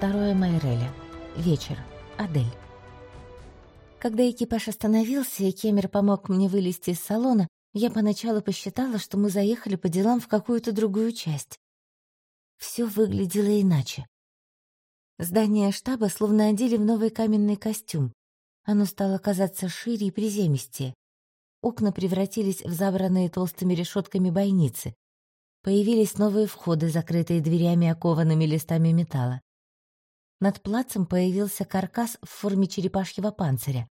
2 Майреля. Вечер. Адель. Когда экипаж остановился и Кемер помог мне вылезти из салона, я поначалу посчитала, что мы заехали по делам в какую-то другую часть. Все выглядело иначе. Здание штаба словно одели в новый каменный костюм. Оно стало казаться шире и приземистее. Окна превратились в забранные толстыми решетками бойницы. Появились новые входы, закрытые дверями, окованными листами металла. Над плацем появился каркас в форме черепашьего панциря.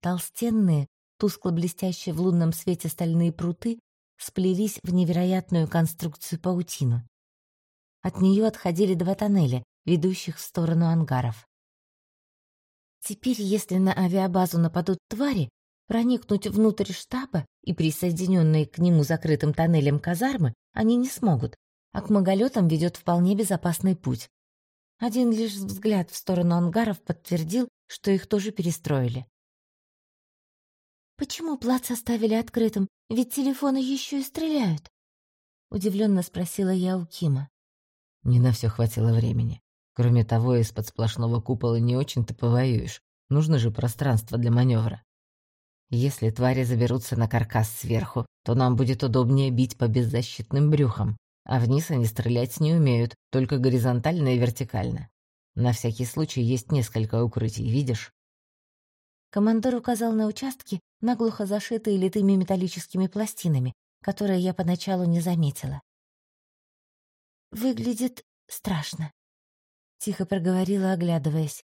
Толстенные, тускло блестящие в лунном свете стальные пруты сплелись в невероятную конструкцию паутину. От нее отходили два тоннеля, ведущих в сторону ангаров. Теперь, если на авиабазу нападут твари, проникнуть внутрь штаба и присоединенные к нему закрытым тоннелем казармы они не смогут, а к маголетам ведет вполне безопасный путь. Один лишь взгляд в сторону ангаров подтвердил, что их тоже перестроили. «Почему плац оставили открытым? Ведь телефоны еще и стреляют!» Удивленно спросила я у Кима. Не на все хватило времени. Кроме того, из-под сплошного купола не очень-то повоюешь. Нужно же пространство для маневра. Если твари заберутся на каркас сверху, то нам будет удобнее бить по беззащитным брюхам, а вниз они стрелять не умеют, только горизонтально и вертикально. На всякий случай есть несколько укрытий, видишь? Командор указал на участки, наглухо зашитые литыми металлическими пластинами, которые я поначалу не заметила. «Выглядит страшно», — тихо проговорила, оглядываясь,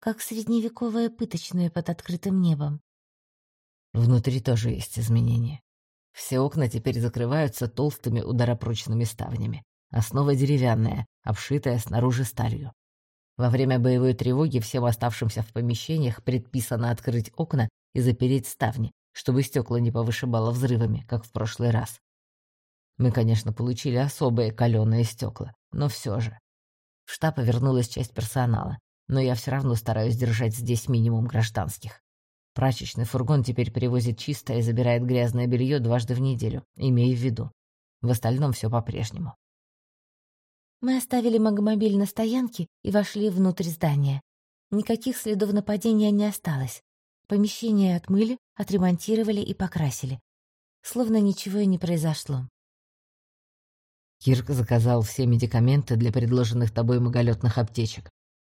как средневековая пыточная под открытым небом. Внутри тоже есть изменения. Все окна теперь закрываются толстыми ударопрочными ставнями. Основа деревянная, обшитая снаружи сталью. Во время боевой тревоги всем оставшимся в помещениях предписано открыть окна и запереть ставни, чтобы стекла не повышибало взрывами, как в прошлый раз. Мы, конечно, получили особые каленые стекла, но все же. В штаб вернулась часть персонала, но я все равно стараюсь держать здесь минимум гражданских. Прачечный фургон теперь перевозит чистое и забирает грязное белье дважды в неделю, имея в виду. В остальном все по-прежнему. Мы оставили магомобиль на стоянке и вошли внутрь здания. Никаких следов нападения не осталось. Помещение отмыли, отремонтировали и покрасили. Словно ничего и не произошло. Кирк заказал все медикаменты для предложенных тобой маголетных аптечек.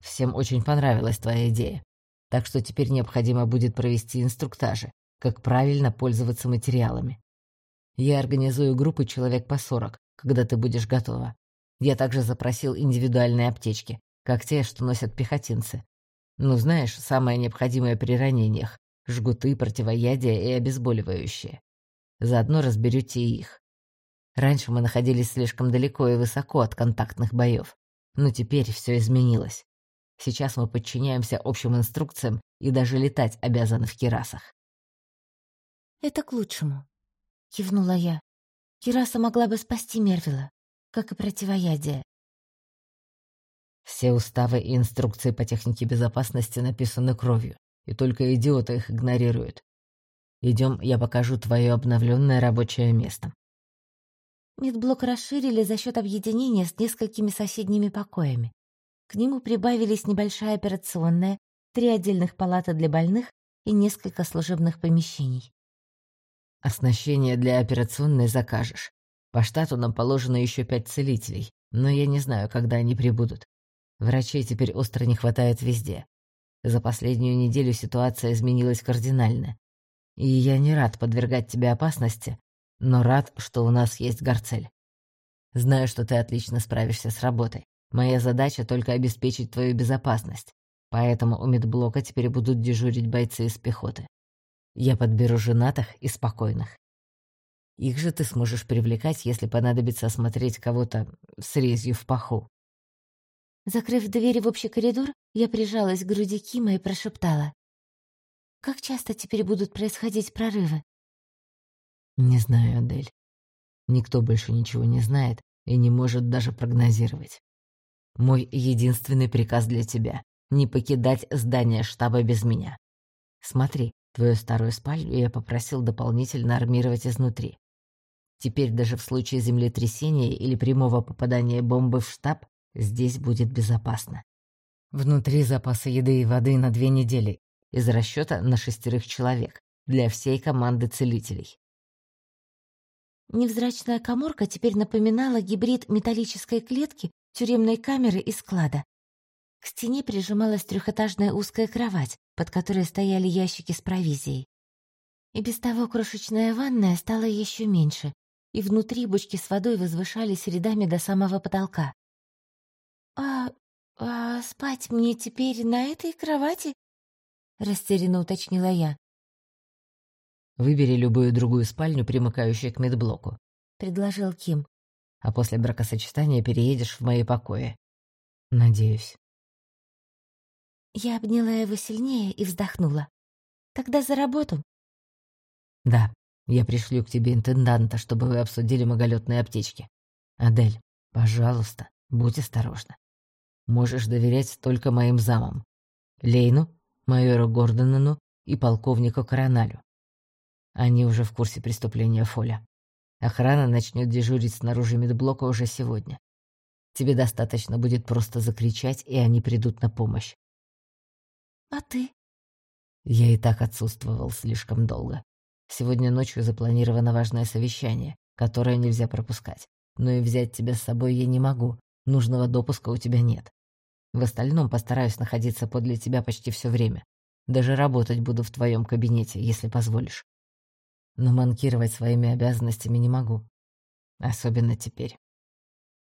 Всем очень понравилась твоя идея. Так что теперь необходимо будет провести инструктажи, как правильно пользоваться материалами. Я организую группы человек по сорок, когда ты будешь готова. Я также запросил индивидуальные аптечки, как те, что носят пехотинцы. Ну, знаешь, самое необходимое при ранениях — жгуты, противоядия и обезболивающие. Заодно разберете их. Раньше мы находились слишком далеко и высоко от контактных боев, но теперь все изменилось. Сейчас мы подчиняемся общим инструкциям и даже летать обязаны в кирасах. «Это к лучшему», — кивнула я. «Кираса могла бы спасти Мервила, как и противоядие». Все уставы и инструкции по технике безопасности написаны кровью, и только идиоты их игнорируют. Идем, я покажу твое обновленное рабочее место. Медблок расширили за счет объединения с несколькими соседними покоями. К нему прибавились небольшая операционная, три отдельных палаты для больных и несколько служебных помещений. Оснащение для операционной закажешь. По штату нам положено еще пять целителей, но я не знаю, когда они прибудут. Врачей теперь остро не хватает везде. За последнюю неделю ситуация изменилась кардинально. И я не рад подвергать тебе опасности, но рад, что у нас есть Гарцель. Знаю, что ты отлично справишься с работой. Моя задача только обеспечить твою безопасность, поэтому у медблока теперь будут дежурить бойцы из пехоты. Я подберу женатых и спокойных. Их же ты сможешь привлекать, если понадобится осмотреть кого-то с резью в паху. Закрыв двери в общий коридор, я прижалась к груди Кима и прошептала. «Как часто теперь будут происходить прорывы?» «Не знаю, Адель. Никто больше ничего не знает и не может даже прогнозировать. Мой единственный приказ для тебя — не покидать здание штаба без меня. Смотри, твою старую спальню я попросил дополнительно армировать изнутри. Теперь даже в случае землетрясения или прямого попадания бомбы в штаб здесь будет безопасно. Внутри запасы еды и воды на две недели, из расчета на шестерых человек, для всей команды целителей. Невзрачная коморка теперь напоминала гибрид металлической клетки, тюремной камеры и склада. К стене прижималась трехэтажная узкая кровать, под которой стояли ящики с провизией. И без того крошечная ванная стала еще меньше, и внутри бочки с водой возвышались рядами до самого потолка. «А, а спать мне теперь на этой кровати?» — растерянно уточнила я. «Выбери любую другую спальню, примыкающую к медблоку», — предложил Ким. «А после бракосочетания переедешь в мои покои. Надеюсь». Я обняла его сильнее и вздохнула. «Тогда за работу». «Да, я пришлю к тебе интенданта, чтобы вы обсудили маголетные аптечки. Адель, пожалуйста, будь осторожна. Можешь доверять только моим замам. Лейну, майору Гордонану и полковнику Короналю. Они уже в курсе преступления Фоля. Охрана начнет дежурить снаружи медблока уже сегодня. Тебе достаточно будет просто закричать, и они придут на помощь. «А ты?» Я и так отсутствовал слишком долго. Сегодня ночью запланировано важное совещание, которое нельзя пропускать. Но и взять тебя с собой я не могу. Нужного допуска у тебя нет. В остальном постараюсь находиться подле тебя почти все время. Даже работать буду в твоем кабинете, если позволишь. Но манкировать своими обязанностями не могу. Особенно теперь.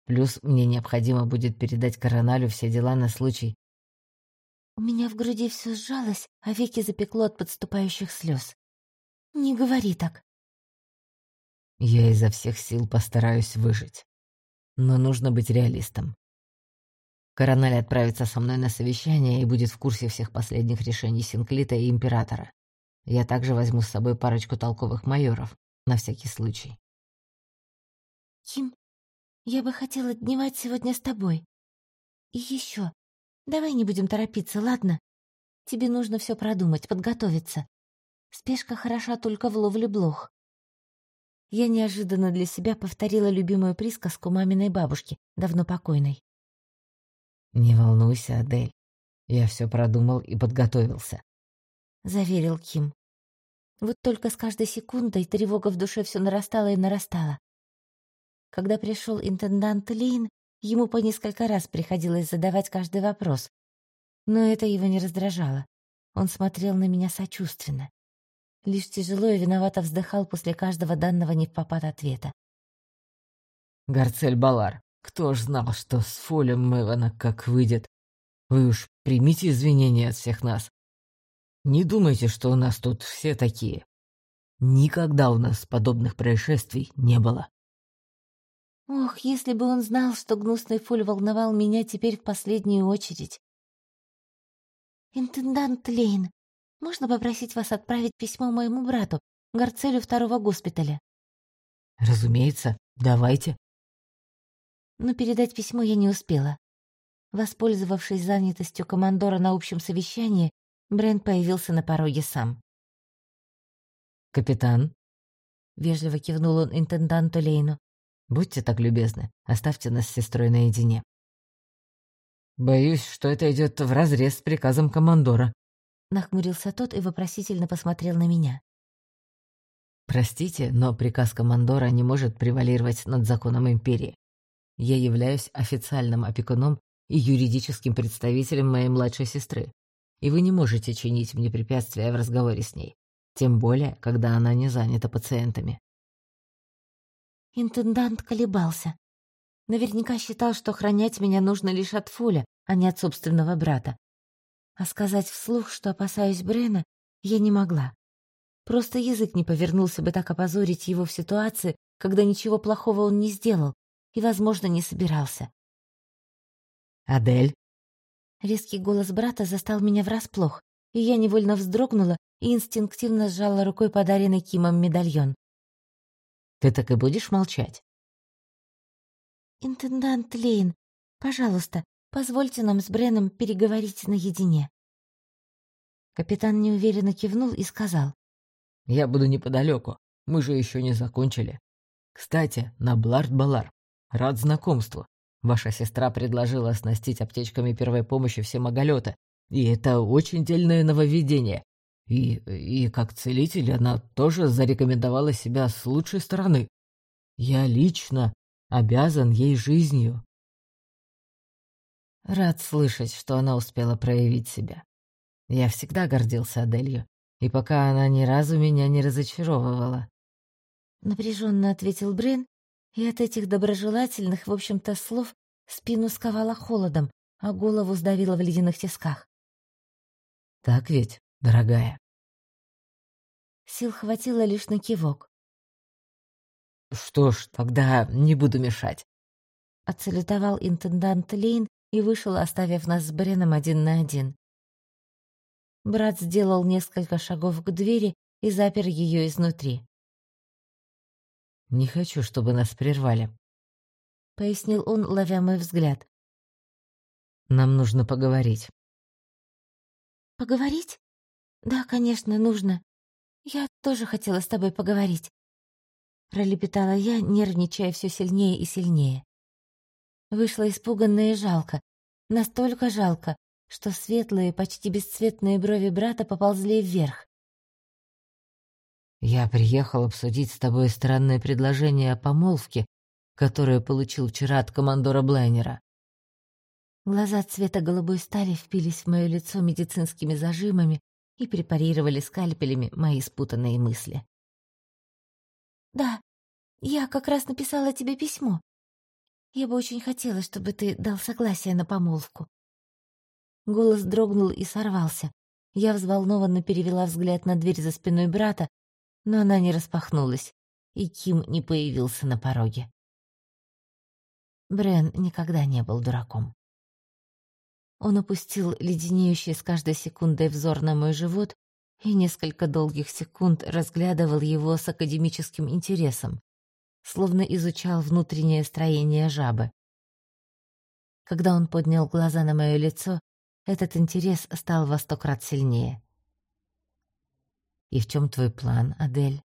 Плюс мне необходимо будет передать Короналю все дела на случай... У меня в груди все сжалось, а веки запекло от подступающих слез. «Не говори так». Я изо всех сил постараюсь выжить. Но нужно быть реалистом. Корональ отправится со мной на совещание и будет в курсе всех последних решений Синклита и Императора. Я также возьму с собой парочку толковых майоров, на всякий случай. Ким, я бы хотела дневать сегодня с тобой. И еще, давай не будем торопиться, ладно? Тебе нужно все продумать, подготовиться. Спешка хороша только в ловле блох. Я неожиданно для себя повторила любимую присказку маминой бабушки, давно покойной. «Не волнуйся, Адель. Я все продумал и подготовился», — заверил Ким. Вот только с каждой секундой тревога в душе все нарастала и нарастала. Когда пришел интендант Лейн, ему по несколько раз приходилось задавать каждый вопрос. Но это его не раздражало. Он смотрел на меня сочувственно. Лишь тяжело и виновато вздыхал после каждого данного невпопад ответа. «Гарцель Балар, кто ж знал, что с Фолем Мэвана как выйдет? Вы уж примите извинения от всех нас. Не думайте, что у нас тут все такие. Никогда у нас подобных происшествий не было». Ох, если бы он знал, что гнусный Фоль волновал меня теперь в последнюю очередь. «Интендант Лейн, можно попросить вас отправить письмо моему брату, Гарцелю второго госпиталя?» «Разумеется, давайте». Но передать письмо я не успела. Воспользовавшись занятостью командора на общем совещании, Брент появился на пороге сам. «Капитан?» — вежливо кивнул он интенданту Лейну. «Будьте так любезны, оставьте нас с сестрой наедине». «Боюсь, что это идет вразрез с приказом командора», Нахмурился тот и вопросительно посмотрел на меня. «Простите, но приказ командора не может превалировать над законом Империи. Я являюсь официальным опекуном и юридическим представителем моей младшей сестры, и вы не можете чинить мне препятствия в разговоре с ней, тем более, когда она не занята пациентами». Интендант колебался. Наверняка считал, что охранять меня нужно лишь от Фуля, а не от собственного брата. А сказать вслух, что опасаюсь Брена, я не могла. Просто язык не повернулся бы так опозорить его в ситуации, когда ничего плохого он не сделал и, возможно, не собирался. «Адель?» Резкий голос брата застал меня врасплох, и я невольно вздрогнула и инстинктивно сжала рукой подаренный Кимом медальон. «Ты так и будешь молчать?» «Интендант Лейн, пожалуйста, Позвольте нам с Бреном переговорить наедине». Капитан неуверенно кивнул и сказал. «Я буду неподалеку. Мы же еще не закончили. Кстати, на Блард-Балар. Рад знакомству. Ваша сестра предложила оснастить аптечками первой помощи все маголета, и это очень дельное нововведение. И, и как целитель она тоже зарекомендовала себя с лучшей стороны. Я лично обязан ей жизнью. Рад слышать, что она успела проявить себя. Я всегда гордился Аделью, и пока она ни разу меня не разочаровывала. Напряженно ответил Брен, и от этих доброжелательных, в общем-то, слов спину сковало холодом, а голову сдавило в ледяных тисках. «Так ведь, дорогая?» Сил хватило лишь на кивок. «Что ж, тогда не буду мешать», — отсалютовал интендант Лейн и вышел, оставив нас с Бреном один на один. Брат сделал несколько шагов к двери и запер ее изнутри. «Не хочу, чтобы нас прервали», — пояснил он, ловя мой взгляд. «Нам нужно поговорить». «Поговорить? Да, конечно, нужно. Я тоже хотела с тобой поговорить», — пролепетала я, нервничая все сильнее и сильнее. Вышло испуганно и жалко, настолько жалко, что светлые, почти бесцветные брови брата поползли вверх. Я приехал обсудить с тобой странное предложение о помолвке, которое получил вчера от командора Блайнера. Глаза цвета голубой стали впились в мое лицо медицинскими зажимами и препарировали скальпелями мои спутанные мысли. «Да, я как раз написала тебе письмо. Я бы очень хотела, чтобы ты дал согласие на помолвку». Голос дрогнул и сорвался. Я взволнованно перевела взгляд на дверь за спиной брата, но она не распахнулась, и Ким не появился на пороге. Брен никогда не был дураком. Он опустил леденеющий с каждой секундой взор на мой живот и несколько долгих секунд разглядывал его с академическим интересом, словно изучал внутреннее строение жабы. Когда он поднял глаза на мое лицо, этот интерес стал во сто крат сильнее. «И в чем твой план, Адель?»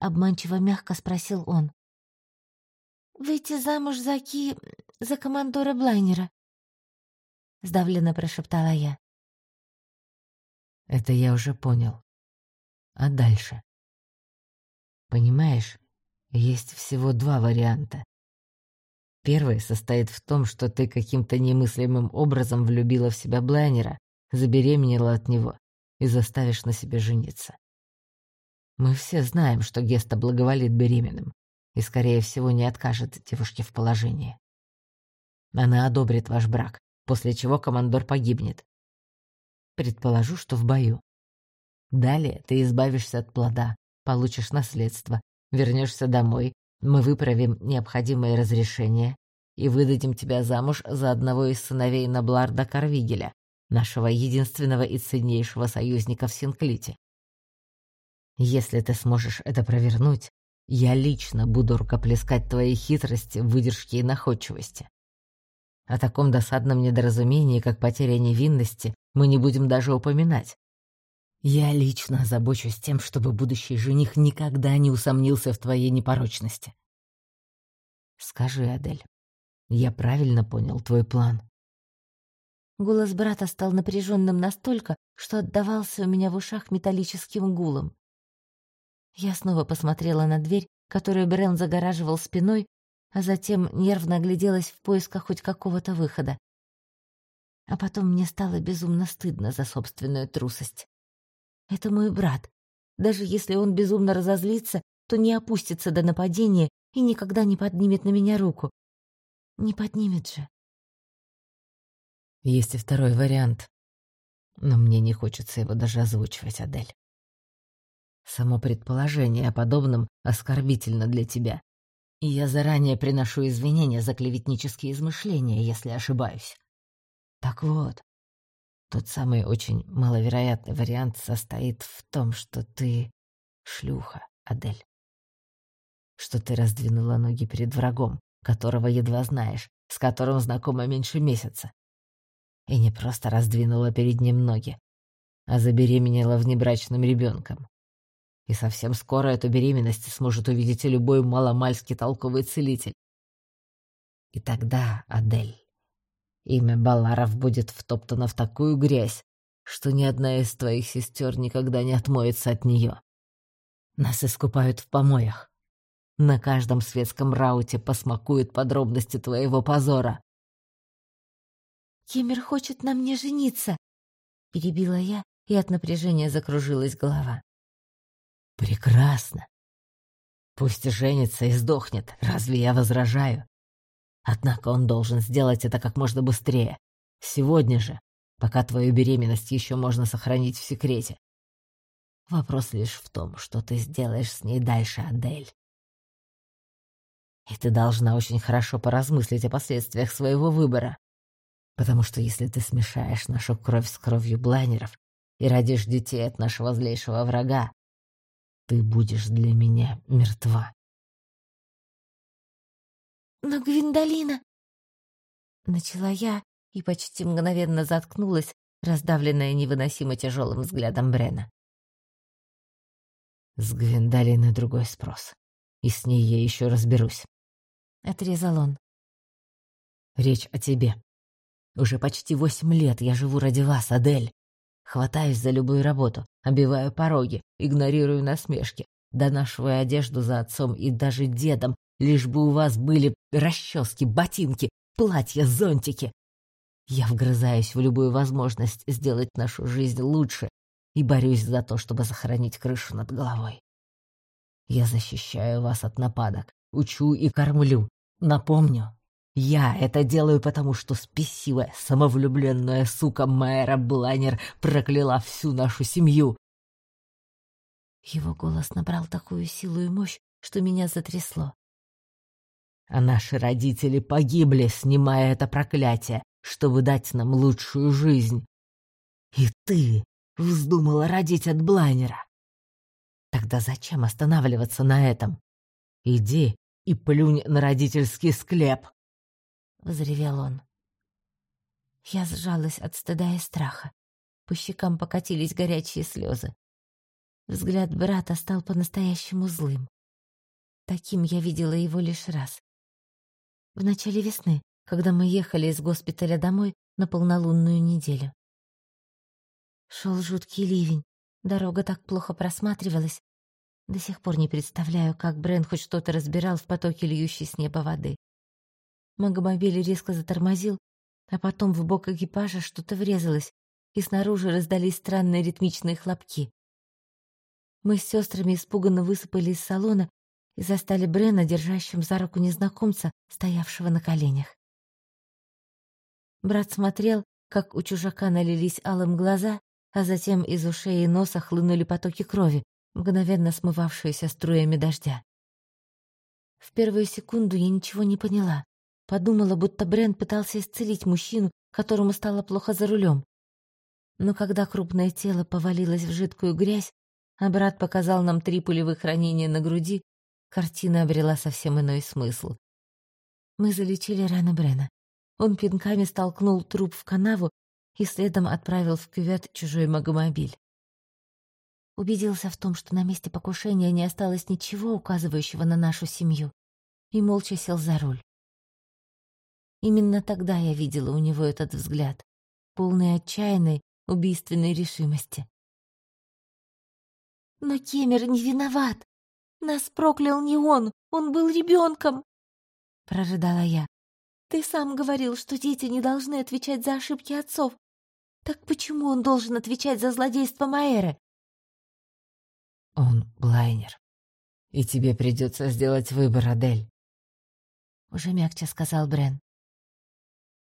Обманчиво мягко спросил он. «Выйти замуж за Ки... за командора Блайнера», — сдавленно прошептала я. «Это я уже понял. А дальше?» «Понимаешь, есть всего два варианта. Первый состоит в том, что ты каким-то немыслимым образом влюбила в себя Блайнера, забеременела от него и заставишь на себе жениться. Мы все знаем, что Геста благоволит беременным и, скорее всего, не откажет девушке в положении. Она одобрит ваш брак, после чего командор погибнет. Предположу, что в бою. Далее ты избавишься от плода, получишь наследство, вернешься домой, мы выправим необходимые разрешения и выдадим тебя замуж за одного из сыновей Набларда Карвигеля, нашего единственного и ценнейшего союзника в Синклите. Если ты сможешь это провернуть, я лично буду рукоплескать твоей хитрости, выдержке и находчивости. О таком досадном недоразумении, как потеря невинности, мы не будем даже упоминать. Я лично озабочусь тем, чтобы будущий жених никогда не усомнился в твоей непорочности. Скажи, Адель, я правильно понял твой план? Голос брата стал напряженным настолько, что отдавался у меня в ушах металлическим гулом. Я снова посмотрела на дверь, которую Брен загораживал спиной, а затем нервно огляделась в поисках хоть какого-то выхода. А потом мне стало безумно стыдно за собственную трусость. Это мой брат. Даже если он безумно разозлится, то не опустится до нападения и никогда не поднимет на меня руку. Не поднимет же. Есть и второй вариант. Но мне не хочется его даже озвучивать, Адель. Само предположение о подобном оскорбительно для тебя. И я заранее приношу извинения за клеветнические измышления, если ошибаюсь. Так вот, тот самый очень маловероятный вариант состоит в том, что ты шлюха, Адель. Что ты раздвинула ноги перед врагом, которого едва знаешь, с которым знакома меньше месяца, и не просто раздвинула перед ним ноги, а забеременела внебрачным ребенком. И совсем скоро эту беременность сможет увидеть любой маломальски толковый целитель. И тогда, Адель, имя Баларов будет втоптано в такую грязь, что ни одна из твоих сестер никогда не отмоется от нее. Нас искупают в помоях. На каждом светском рауте посмакуют подробности твоего позора. «Кемер хочет на мне жениться», — перебила я, и от напряжения закружилась голова. «Прекрасно. Пусть женится и сдохнет, разве я возражаю? Однако он должен сделать это как можно быстрее. Сегодня же, пока твою беременность еще можно сохранить в секрете. Вопрос лишь в том, что ты сделаешь с ней дальше, Адель. И ты должна очень хорошо поразмыслить о последствиях своего выбора. Потому что если ты смешаешь нашу кровь с кровью блайнеров и родишь детей от нашего злейшего врага, ты будешь для меня мертва. «Но Гвиндолина...» Начала я и почти мгновенно заткнулась, раздавленная невыносимо тяжелым взглядом Брена. «С Гвиндолиной другой спрос, и с ней я еще разберусь», — отрезал он. «Речь о тебе. Уже почти восемь лет я живу ради вас, Адель. Хватаюсь за любую работу, обиваю пороги, игнорирую насмешки, донашиваю одежду за отцом и даже дедом, лишь бы у вас были расчески, ботинки, платья, зонтики. Я вгрызаюсь в любую возможность сделать нашу жизнь лучше и борюсь за то, чтобы сохранить крышу над головой. Я защищаю вас от нападок, учу и кормлю. Напомню, я это делаю, потому что спесивая, самовлюбленная сука Майра Бланер прокляла всю нашу семью. Его голос набрал такую силу и мощь, что меня затрясло. А наши родители погибли, снимая это проклятие, чтобы дать нам лучшую жизнь. И ты вздумала родить от Блайнера. Тогда зачем останавливаться на этом? Иди и плюнь на родительский склеп. — взревел он. Я сжалась от стыда и страха. По щекам покатились горячие слезы. Взгляд брата стал по-настоящему злым. Таким я видела его лишь раз. В начале весны, когда мы ехали из госпиталя домой на полнолунную неделю. Шел жуткий ливень, дорога так плохо просматривалась. До сих пор не представляю, как Брен хоть что-то разбирал в потоке льющей с неба воды. Магомобиль резко затормозил, а потом в бок экипажа что-то врезалось, и снаружи раздались странные ритмичные хлопки. Мы с сестрами испуганно высыпали из салона и застали Брена, держащим за руку незнакомца, стоявшего на коленях. Брат смотрел, как у чужака налились алым глаза, а затем из ушей и носа хлынули потоки крови, мгновенно смывавшиеся струями дождя. В первую секунду я ничего не поняла. Подумала, будто Брент пытался исцелить мужчину, которому стало плохо за рулем. Но когда крупное тело повалилось в жидкую грязь, а брат показал нам три пулевых ранения на груди, картина обрела совсем иной смысл. Мы залечили раны Брена. Он пинками столкнул труп в канаву и следом отправил в кювет чужой магомобиль. Убедился в том, что на месте покушения не осталось ничего, указывающего на нашу семью, и молча сел за руль. Именно тогда я видела у него этот взгляд, полный отчаянной, убийственной решимости. «Но Кемер не виноват! Нас проклял не он, он был ребенком!» — прорыдала я. «Ты сам говорил, что дети не должны отвечать за ошибки отцов. Так почему он должен отвечать за злодейство Маэры?» «Он блайнер, и тебе придется сделать выбор, Адель», — уже мягче сказал Брен.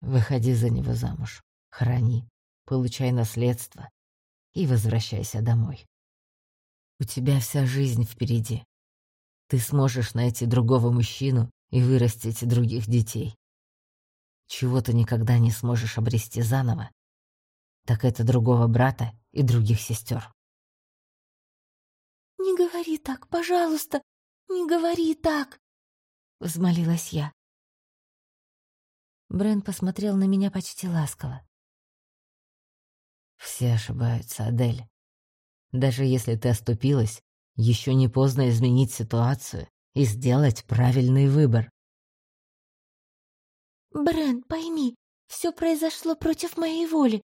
Выходи за него замуж, храни, получай наследство и возвращайся домой. У тебя вся жизнь впереди. Ты сможешь найти другого мужчину и вырастить других детей. Чего ты никогда не сможешь обрести заново, так это другого брата и других сестер. «Не говори так, пожалуйста, не говори так!» — взмолилась я. Брен посмотрел на меня почти ласково. «Все ошибаются, Адель. Даже если ты оступилась, еще не поздно изменить ситуацию и сделать правильный выбор. Брен, пойми, все произошло против моей воли.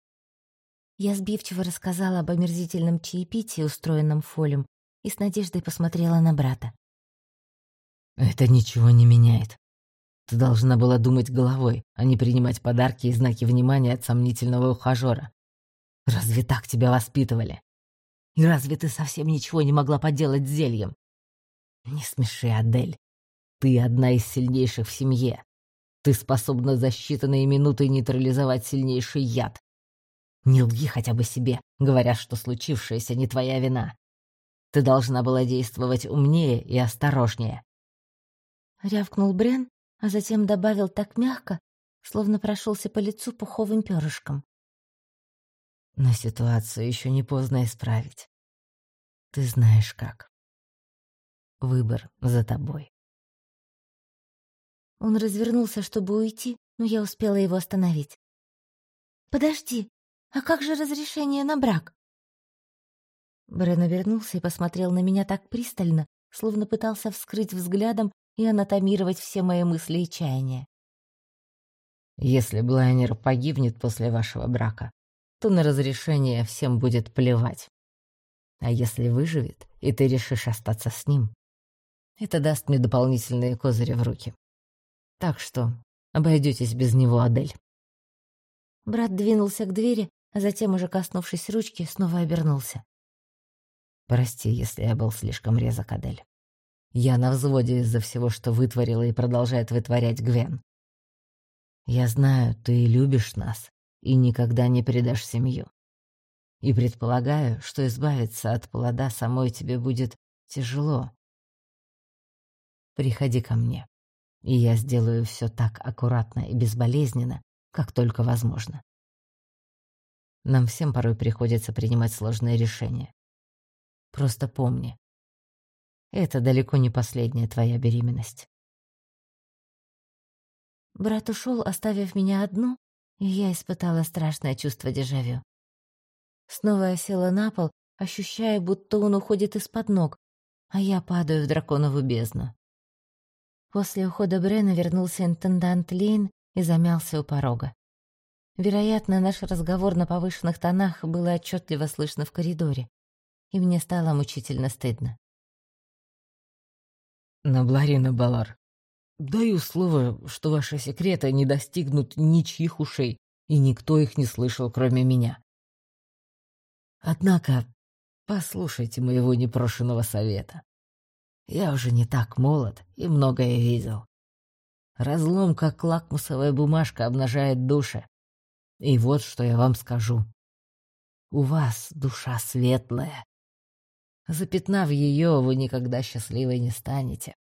Я сбивчиво рассказала об омерзительном чаепитии, устроенном Фолем, и с надеждой посмотрела на брата. «Это ничего не меняет. Ты должна была думать головой, а не принимать подарки и знаки внимания от сомнительного ухажера. Разве так тебя воспитывали? И разве ты совсем ничего не могла поделать с зельем? Не смеши, Адель. Ты одна из сильнейших в семье. Ты способна за считанные минуты нейтрализовать сильнейший яд. Не лги хотя бы себе, говоря, что случившееся не твоя вина. Ты должна была действовать умнее и осторожнее. Рявкнул Брен, а затем добавил так мягко, словно прошелся по лицу пуховым перышком. Но ситуацию еще не поздно исправить. Ты знаешь как. Выбор за тобой. Он развернулся, чтобы уйти, но я успела его остановить. «Подожди, а как же разрешение на брак?» Брен вернулся и посмотрел на меня так пристально, словно пытался вскрыть взглядом и анатомировать все мои мысли и чаяния. «Если Блайнер погибнет после вашего брака, то на разрешение всем будет плевать. А если выживет, и ты решишь остаться с ним, это даст мне дополнительные козыри в руки. Так что обойдетесь без него, Адель». Брат двинулся к двери, а затем, уже коснувшись ручки, снова обернулся. «Прости, если я был слишком резок, Адель. Я на взводе из-за всего, что вытворила и продолжает вытворять Гвен. Я знаю, ты любишь нас и никогда не предашь семью. И предполагаю, что избавиться от плода самой тебе будет тяжело. Приходи ко мне, и я сделаю все так аккуратно и безболезненно, как только возможно. Нам всем порой приходится принимать сложные решения. Просто помни, это далеко не последняя твоя беременность. Брат ушел, оставив меня одну, и я испытала страшное чувство дежавю. Снова я села на пол, ощущая, будто он уходит из-под ног, а я падаю в драконову бездну. После ухода Брена вернулся интендант Лейн и замялся у порога. Вероятно, наш разговор на повышенных тонах было отчетливо слышно в коридоре, и мне стало мучительно стыдно. «Набларина Балар, даю слово, что ваши секреты не достигнут ничьих ушей, и никто их не слышал, кроме меня. Однако, послушайте моего непрошенного совета. Я уже не так молод и многое видел. Разлом, как лакмусовая бумажка, обнажает души. И вот что я вам скажу. У вас душа светлая. Запятнав ее, вы никогда счастливой не станете.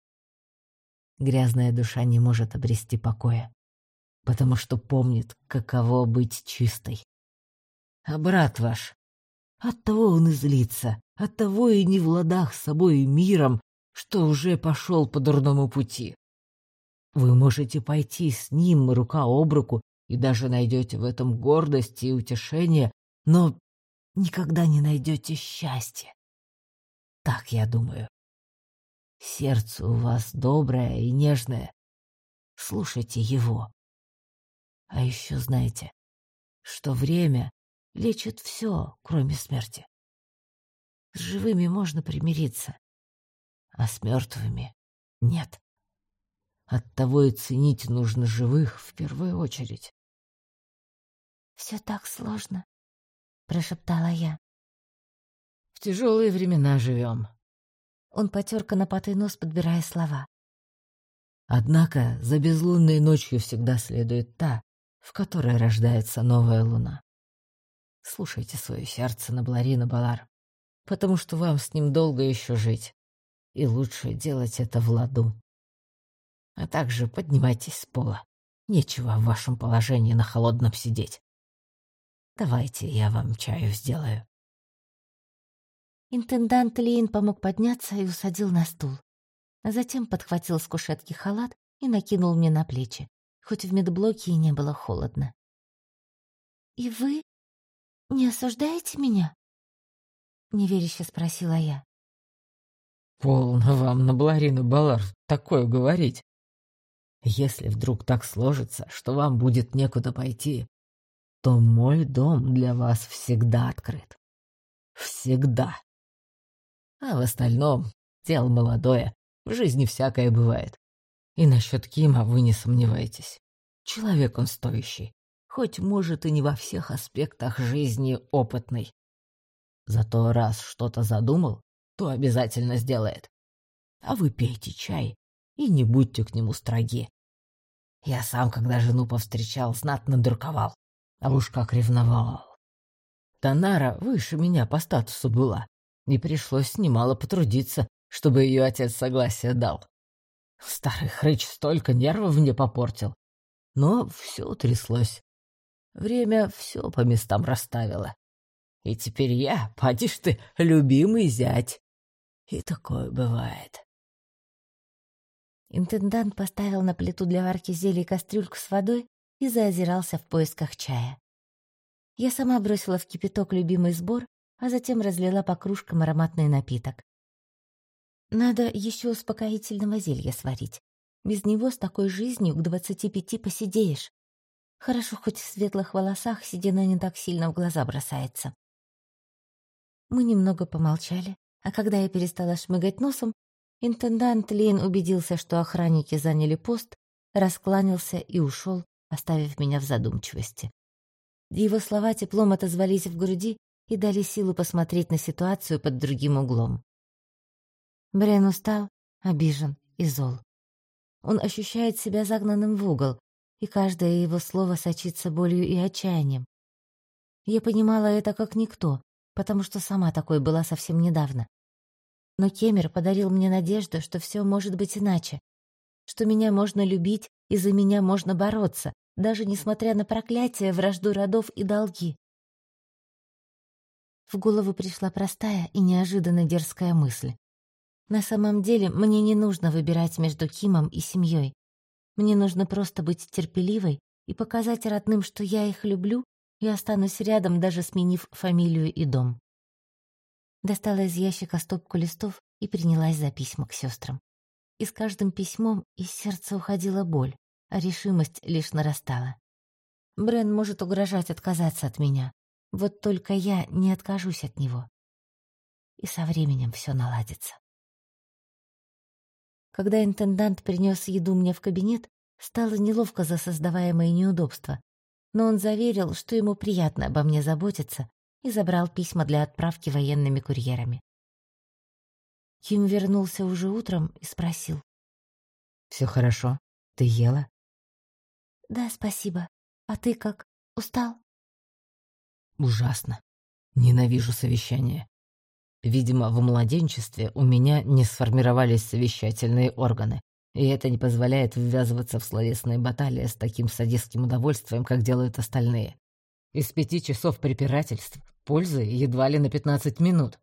Грязная душа не может обрести покоя, потому что помнит, каково быть чистой. А брат ваш, оттого он и злится, оттого и не в ладах с собой и миром, что уже пошел по дурному пути. Вы можете пойти с ним рука об руку и даже найдете в этом гордость и утешение, но никогда не найдете счастья. Так я думаю. Сердце у вас доброе и нежное. Слушайте его. А еще знайте, что время лечит все, кроме смерти. С живыми можно примириться, а с мертвыми нет. Оттого и ценить нужно живых в первую очередь. «Все так сложно», — прошептала я. «В тяжелые времена живем». Он потер конопатый нос, подбирая слова. «Однако за безлунной ночью всегда следует та, в которой рождается новая луна. Слушайте свое сердце на Бларина Балар, потому что вам с ним долго еще жить, и лучше делать это в ладу. А также поднимайтесь с пола. Нечего в вашем положении на холодном сидеть. Давайте я вам чаю сделаю. Интендант Лейн помог подняться и усадил на стул. Затем подхватил с кушетки халат и накинул мне на плечи, хоть в медблоке и не было холодно. «И вы не осуждаете меня?» — неверяще спросила я. «Полно вам на Бларину Балар такое говорить. Если вдруг так сложится, что вам будет некуда пойти, то мой дом для вас всегда открыт. Всегда. А в остальном, дело молодое, в жизни всякое бывает. И насчет Кима вы не сомневайтесь. Человек он стоящий, хоть, может, и не во всех аспектах жизни опытный. Зато раз что-то задумал, то обязательно сделает. А вы пейте чай и не будьте к нему строги. Я сам, когда жену повстречал, знатно дурковал, а уж как ревновал. Танара выше меня по статусу была, не пришлось немало потрудиться, чтобы ее отец согласие дал. Старый хрыч столько нервов мне попортил. Но все утряслось. Время все по местам расставило. И теперь я, поди ты, любимый зять. И такое бывает. Интендант поставил на плиту для варки зелий кастрюльку с водой и заозирался в поисках чая. Я сама бросила в кипяток любимый сбор, а затем разлила по кружкам ароматный напиток. Надо еще успокоительного зелья сварить. Без него с такой жизнью к двадцати пяти посидеешь. Хорошо, хоть в светлых волосах седина не так сильно в глаза бросается. Мы немного помолчали, а когда я перестала шмыгать носом, интендант Лейн убедился, что охранники заняли пост, раскланялся и ушел, оставив меня в задумчивости. Его слова теплом отозвались в груди и дали силу посмотреть на ситуацию под другим углом. Брен устал, обижен и зол. Он ощущает себя загнанным в угол, и каждое его слово сочится болью и отчаянием. Я понимала это как никто, потому что сама такой была совсем недавно. Но Кемер подарил мне надежду, что все может быть иначе, что меня можно любить и за меня можно бороться, даже несмотря на проклятие, вражду родов и долги. В голову пришла простая и неожиданно дерзкая мысль. На самом деле мне не нужно выбирать между Кимом и семьей. Мне нужно просто быть терпеливой и показать родным, что я их люблю и останусь рядом, даже сменив фамилию и дом. Достала из ящика стопку листов и принялась за письма к сестрам. И с каждым письмом из сердца уходила боль, а решимость лишь нарастала. Брен может угрожать отказаться от меня, вот только я не откажусь от него. И со временем все наладится. Когда интендант принес еду мне в кабинет, стало неловко за создаваемые неудобства, но он заверил, что ему приятно обо мне заботиться, и забрал письма для отправки военными курьерами. Ким вернулся уже утром и спросил. «Все хорошо? Ты ела?» «Да, спасибо. А ты как? Устал?» «Ужасно. Ненавижу совещания. Видимо, в младенчестве у меня не сформировались совещательные органы, и это не позволяет ввязываться в словесные баталии с таким садистским удовольствием, как делают остальные. Из пяти часов препирательств пользы едва ли на пятнадцать минут.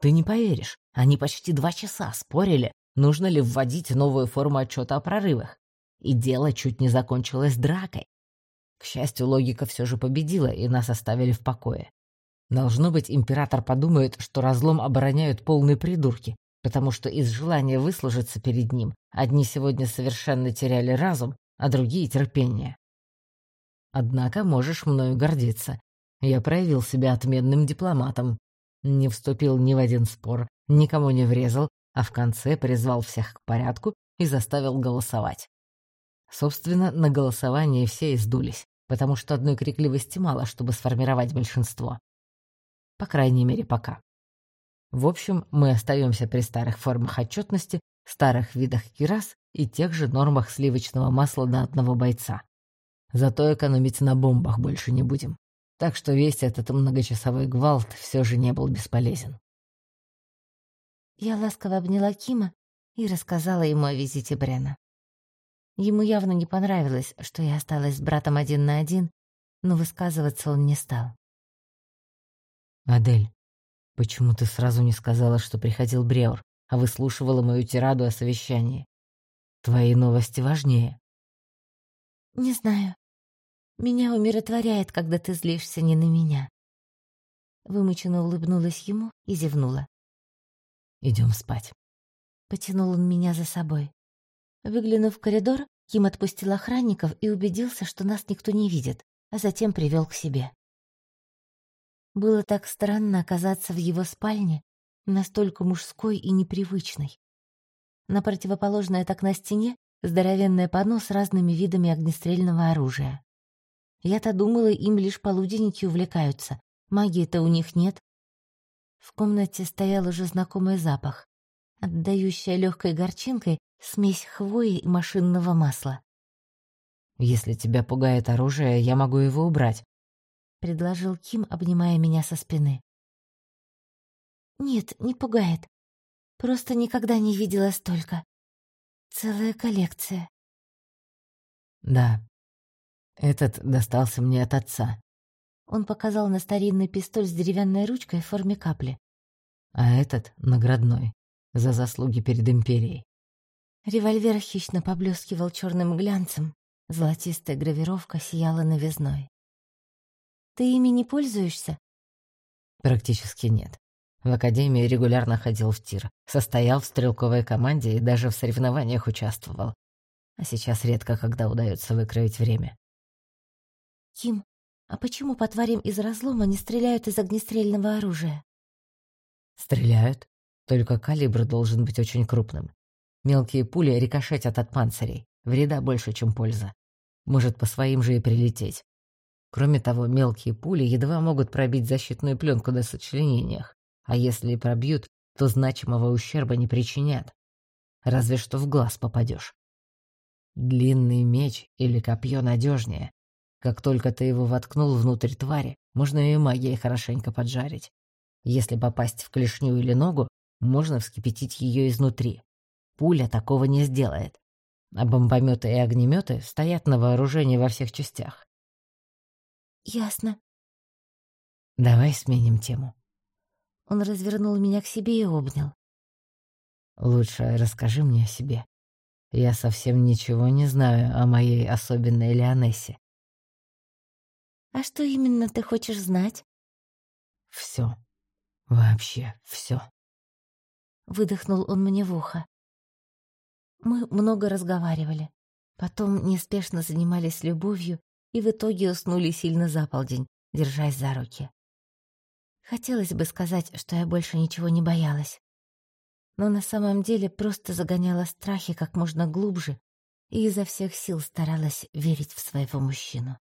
Ты не поверишь, они почти два часа спорили, нужно ли вводить новую форму отчета о прорывах. И дело чуть не закончилось дракой. К счастью, логика все же победила, и нас оставили в покое. Должно быть, император подумает, что разлом обороняют полные придурки, потому что из желания выслужиться перед ним одни сегодня совершенно теряли разум, а другие — терпение. Однако можешь мною гордиться. Я проявил себя отменным дипломатом. Не вступил ни в один спор, никому не врезал, а в конце призвал всех к порядку и заставил голосовать. Собственно, на голосовании все издулись, потому что одной крикливости мало, чтобы сформировать большинство. По крайней мере, пока. В общем, мы остаемся при старых формах отчетности, старых видах кирас и тех же нормах сливочного масла на одного бойца. Зато экономить на бомбах больше не будем. Так что весь этот многочасовой гвалт все же не был бесполезен. Я ласково обняла Кима и рассказала ему о визите Брена. Ему явно не понравилось, что я осталась с братом один на один, но высказываться он не стал. «Адель, почему ты сразу не сказала, что приходил Бреор, а выслушивала мою тираду о совещании? Твои новости важнее». «Не знаю. Меня умиротворяет, когда ты злишься не на меня». Вымученно улыбнулась ему и зевнула. Идем спать. Потянул он меня за собой. Выглянув в коридор, Ким отпустил охранников и убедился, что нас никто не видит, а затем привел к себе. Было так странно оказаться в его спальне, настолько мужской и непривычной. На противоположной от окна стене здоровенное панно с разными видами огнестрельного оружия. Я-то думала, им лишь полуденники увлекаются, магии-то у них нет. В комнате стоял уже знакомый запах, отдающая легкой горчинкой смесь хвои и машинного масла. «Если тебя пугает оружие, я могу его убрать», — предложил Ким, обнимая меня со спины. «Нет, не пугает. Просто никогда не видела столько. Целая коллекция». «Да. Этот достался мне от отца». Он показал на старинный пистоль с деревянной ручкой в форме капли. «А этот — наградной, за заслуги перед Империей». Револьвер хищно поблескивал черным глянцем, золотистая гравировка сияла новизной. «Ты ими не пользуешься?» «Практически нет. В академии регулярно ходил в тир, состоял в стрелковой команде и даже в соревнованиях участвовал. А сейчас редко когда удается выкроить время». «Ким, а почему по тварям из разлома не стреляют из огнестрельного оружия?» «Стреляют, только калибр должен быть очень крупным. Мелкие пули рикошетят от панцирей. Вреда больше, чем польза. Может по своим же и прилететь. Кроме того, мелкие пули едва могут пробить защитную пленку на сочленениях. А если и пробьют, то значимого ущерба не причинят. Разве что в глаз попадешь. Длинный меч или копье надежнее. Как только ты его воткнул внутрь твари, можно и магией хорошенько поджарить. Если попасть в клешню или ногу, можно вскипятить ее изнутри. Пуля такого не сделает. А бомбометы и огнеметы стоят на вооружении во всех частях. Ясно. Давай сменим тему. Он развернул меня к себе и обнял. Лучше расскажи мне о себе. Я совсем ничего не знаю о моей особенной Леонессе. А что именно ты хочешь знать? Все. Вообще все. Выдохнул он мне в ухо. Мы много разговаривали. Потом неспешно занимались любовью и в итоге уснули сильно за полдень, держась за руки. Хотелось бы сказать, что я больше ничего не боялась. Но на самом деле просто загоняла страхи как можно глубже и изо всех сил старалась верить в своего мужчину.